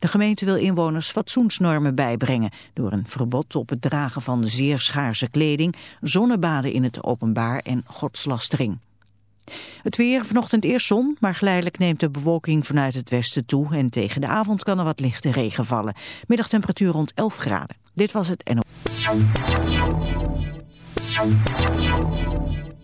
De gemeente wil inwoners fatsoensnormen bijbrengen door een verbod op het dragen van zeer schaarse kleding, zonnebaden in het openbaar en godslastering. Het weer, vanochtend eerst zon, maar geleidelijk neemt de bewolking vanuit het westen toe en tegen de avond kan er wat lichte regen vallen. Middagtemperatuur rond 11 graden. Dit was het NO.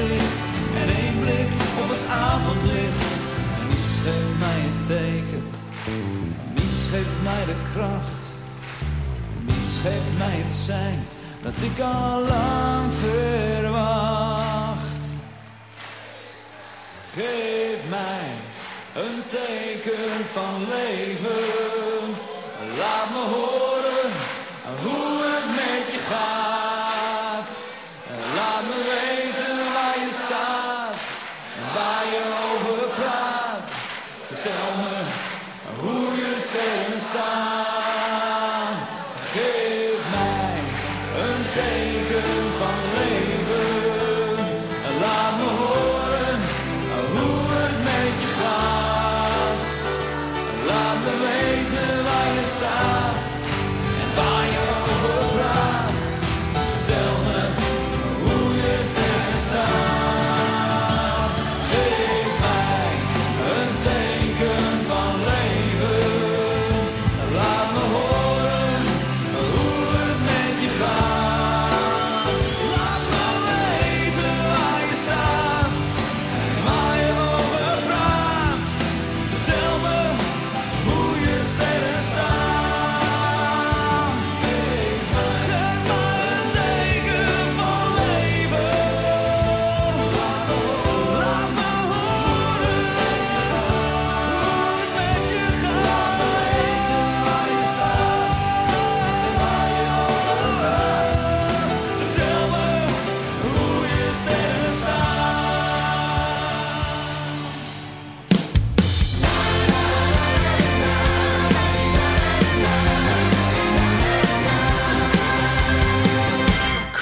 en één blik op het avondlicht. Niets geeft mij een teken, niets geeft mij de kracht. Niets geeft mij het zijn dat ik al lang verwacht. Geef mij een teken van leven. Laat me horen hoe het met je gaat. você está.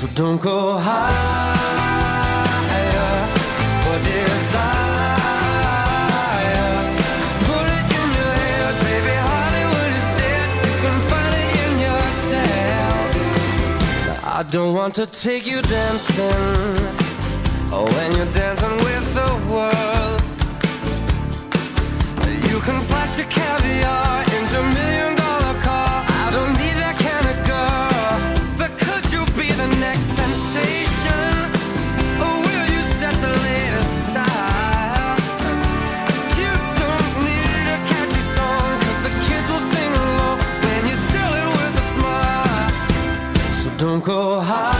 So don't go higher for desire. Put it in your head, baby. Hollywood is dead. You can find it in yourself. I don't want to take you dancing Oh, when you're dancing with the world You can flash your caviar into millions Don't go high.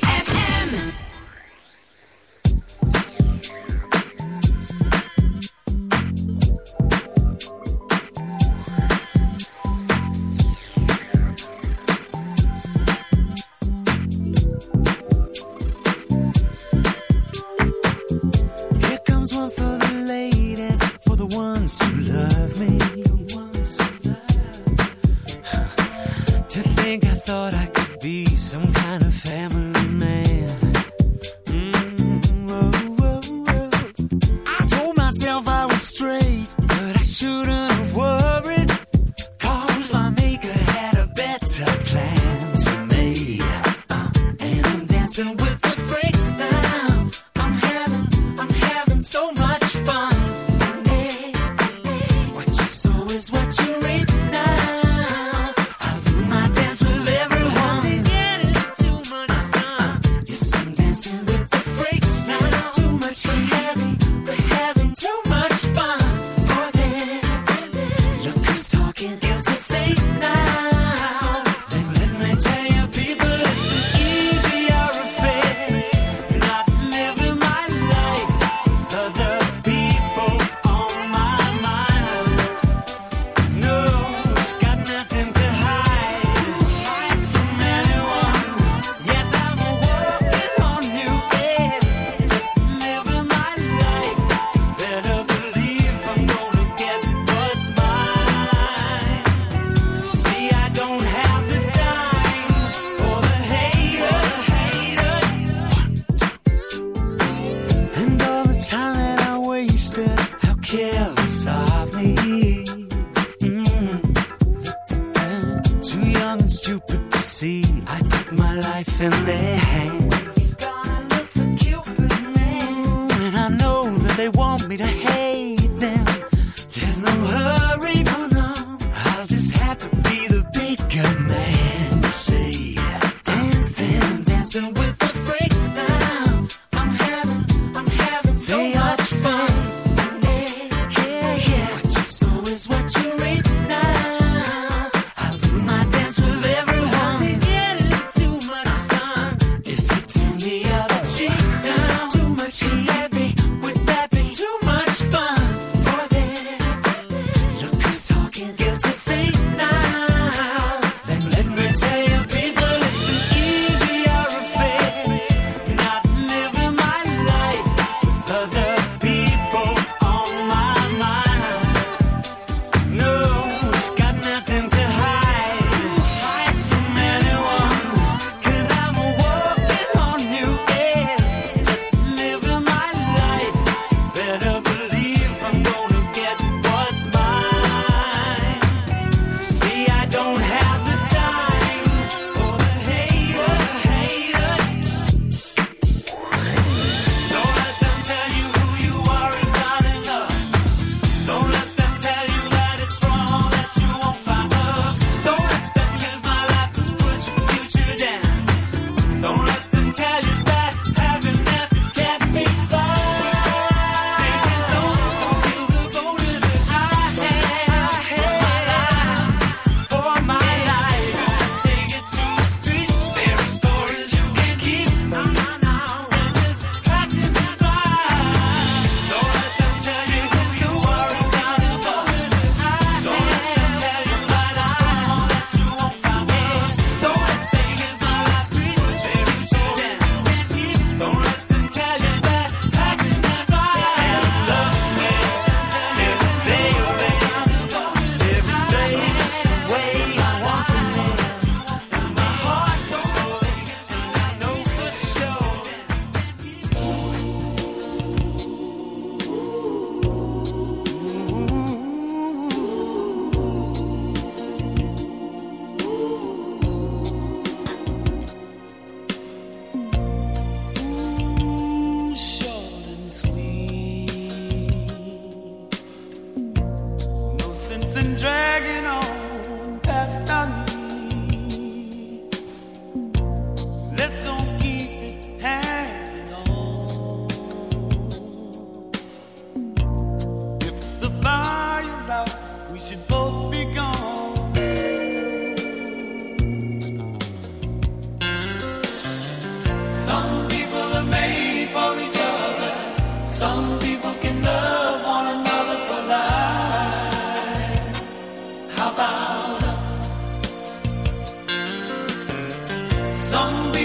zombie.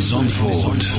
Van Zandvoort.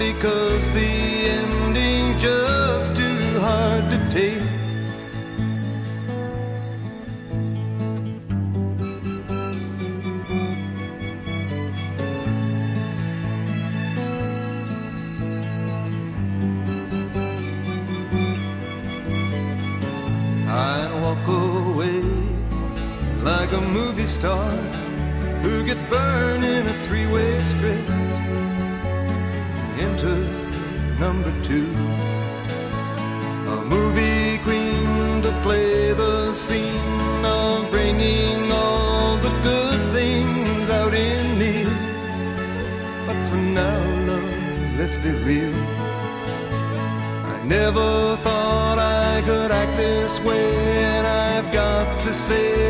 Because the ending's just too hard to take. I'd walk away like a movie star who gets burned in a three-way script. Number two, a movie queen to play the scene of bringing all the good things out in me. But for now, love, let's be real. I never thought I could act this way, and I've got to say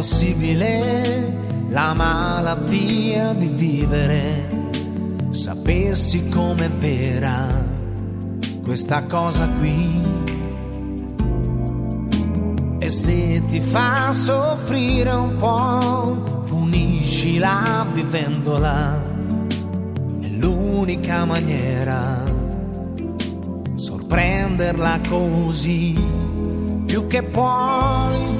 Possibile la malattia di vivere. Sapessi com'è vera questa cosa qui. E se ti fa soffrire un po', puniscila vivendola. È l'unica maniera sorprenderla così più che puoi,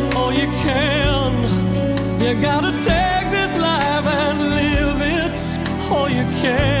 can. You gotta take this life and live it all you can.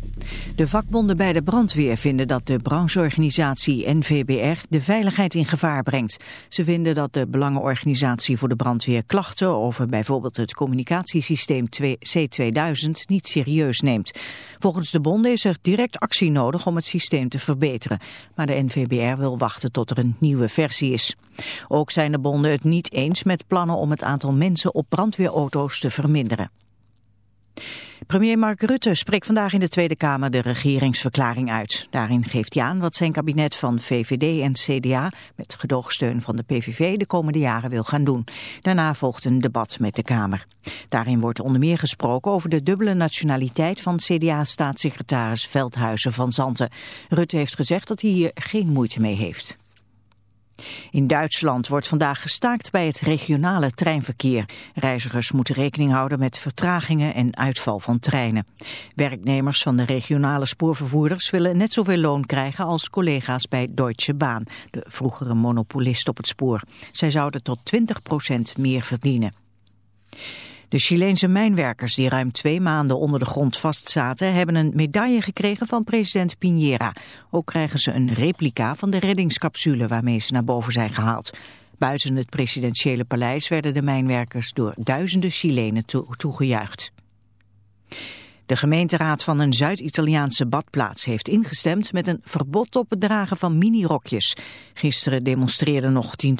De vakbonden bij de brandweer vinden dat de brancheorganisatie NVBR de veiligheid in gevaar brengt. Ze vinden dat de belangenorganisatie voor de brandweer klachten over bijvoorbeeld het communicatiesysteem C2000 niet serieus neemt. Volgens de bonden is er direct actie nodig om het systeem te verbeteren. Maar de NVBR wil wachten tot er een nieuwe versie is. Ook zijn de bonden het niet eens met plannen om het aantal mensen op brandweerauto's te verminderen. Premier Mark Rutte spreekt vandaag in de Tweede Kamer de regeringsverklaring uit. Daarin geeft hij aan wat zijn kabinet van VVD en CDA met gedoogsteun van de PVV de komende jaren wil gaan doen. Daarna volgt een debat met de Kamer. Daarin wordt onder meer gesproken over de dubbele nationaliteit van CDA-staatssecretaris Veldhuizen van Zanten. Rutte heeft gezegd dat hij hier geen moeite mee heeft. In Duitsland wordt vandaag gestaakt bij het regionale treinverkeer. Reizigers moeten rekening houden met vertragingen en uitval van treinen. Werknemers van de regionale spoorvervoerders willen net zoveel loon krijgen als collega's bij Deutsche Bahn, de vroegere monopolist op het spoor. Zij zouden tot 20% meer verdienen. De Chileense mijnwerkers die ruim twee maanden onder de grond vastzaten... hebben een medaille gekregen van president Piñera. Ook krijgen ze een replica van de reddingscapsule waarmee ze naar boven zijn gehaald. Buiten het presidentiële paleis werden de mijnwerkers door duizenden Chilenen toe toegejuicht. De gemeenteraad van een Zuid-Italiaanse badplaats heeft ingestemd met een verbod op het dragen van minirokjes. Gisteren demonstreerden nog tientallen